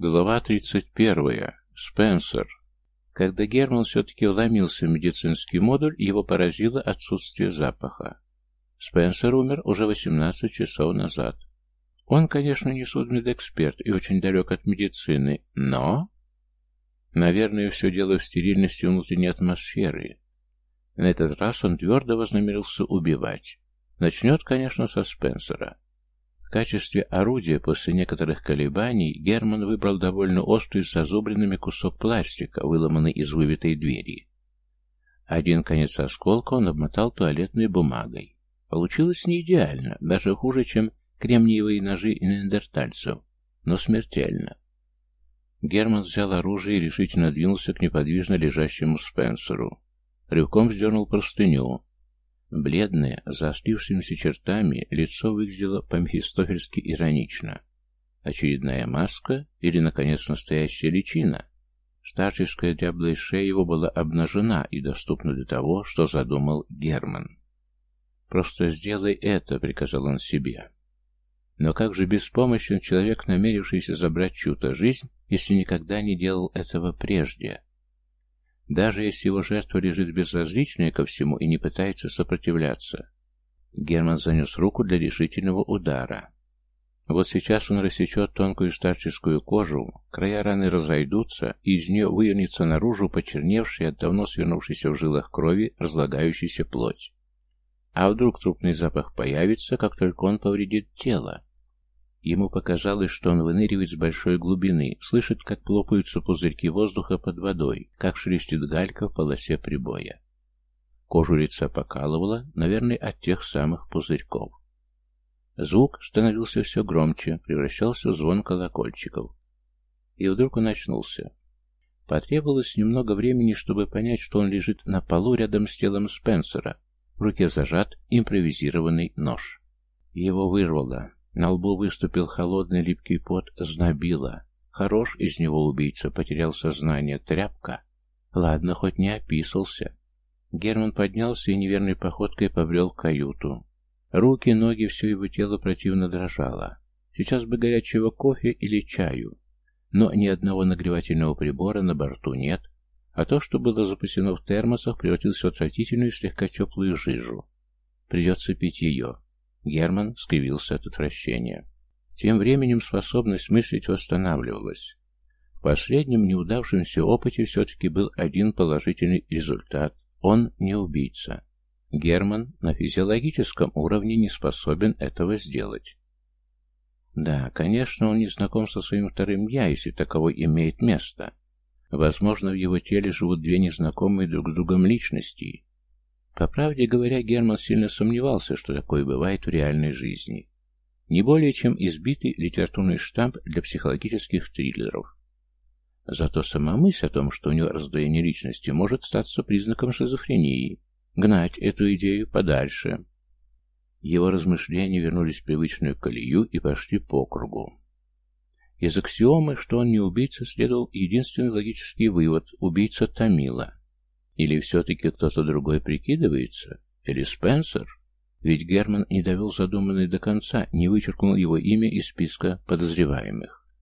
Глава 31. Спенсер. Когда Герман все-таки вломился в медицинский модуль, его поразило отсутствие запаха. Спенсер умер уже 18 часов назад. Он, конечно, не судмедэксперт и очень далек от медицины, но... Наверное, все дело в стерильности внутренней атмосферы. На этот раз он твердо вознамерился убивать. Начнет, конечно, со Спенсера. В качестве орудия после некоторых колебаний Герман выбрал довольно острый с зазубринами кусок пластика, выломанный из выбитой двери. Один конец осколка он обмотал туалетной бумагой. Получилось не идеально, даже хуже, чем кремниевые ножи неандертальцев, но смертельно. Герман взял оружие и решительно двинулся к неподвижно лежащему Спенсеру. Рывком вздернул простыню, Бледное, заострившимися чертами, лицо выглядело по-мефистофельски иронично. Очередная маска или, наконец, настоящая личина? Старческая дряблая шея его была обнажена и доступна для того, что задумал Герман. «Просто сделай это», — приказал он себе. Но как же беспомощен человек, намерившийся забрать чью-то жизнь, если никогда не делал этого прежде? Даже если его жертва лежит безразличная ко всему и не пытается сопротивляться. Герман занес руку для решительного удара. Вот сейчас он рассечет тонкую старческую кожу, края раны разойдутся, и из нее вывернется наружу почерневшая, давно свернувшаяся в жилах крови, разлагающаяся плоть. А вдруг трупный запах появится, как только он повредит тело? Ему показалось, что он выныривает с большой глубины, слышит, как плопаются пузырьки воздуха под водой, как шелестит галька в полосе прибоя. Кожу лица покалывало, наверное, от тех самых пузырьков. Звук становился все громче, превращался в звон колокольчиков. И вдруг он очнулся. Потребовалось немного времени, чтобы понять, что он лежит на полу рядом с телом Спенсера. В руке зажат импровизированный нож. Его вырвало. На лбу выступил холодный липкий пот, знобило. Хорош из него убийца, потерял сознание. Тряпка. Ладно, хоть не описался. Герман поднялся и неверной походкой побрел в каюту. Руки, ноги, все его тело противно дрожало. Сейчас бы горячего кофе или чаю. Но ни одного нагревательного прибора на борту нет, а то, что было запасено в термосах, превратилось в отвратительную слегка теплую жижу. Придется пить ее. Герман скривился от отвращения. Тем временем способность мыслить восстанавливалась. В последнем неудавшемся опыте все-таки был один положительный результат. Он не убийца. Герман на физиологическом уровне не способен этого сделать. Да, конечно, он не знаком со своим вторым «я», если таковой имеет место. Возможно, в его теле живут две незнакомые друг с другом личности, по правде говоря, Герман сильно сомневался, что такое бывает в реальной жизни. Не более чем избитый литературный штамп для психологических триллеров. Зато сама мысль о том, что у него раздвоение личности, может статься признаком шизофрении. Гнать эту идею подальше. Его размышления вернулись в привычную колею и пошли по кругу. Из аксиомы, что он не убийца, следовал единственный логический вывод – убийца Тамила. Или все-таки кто-то другой прикидывается? Или Спенсер? Ведь Герман не довел задуманное до конца, не вычеркнул его имя из списка подозреваемых.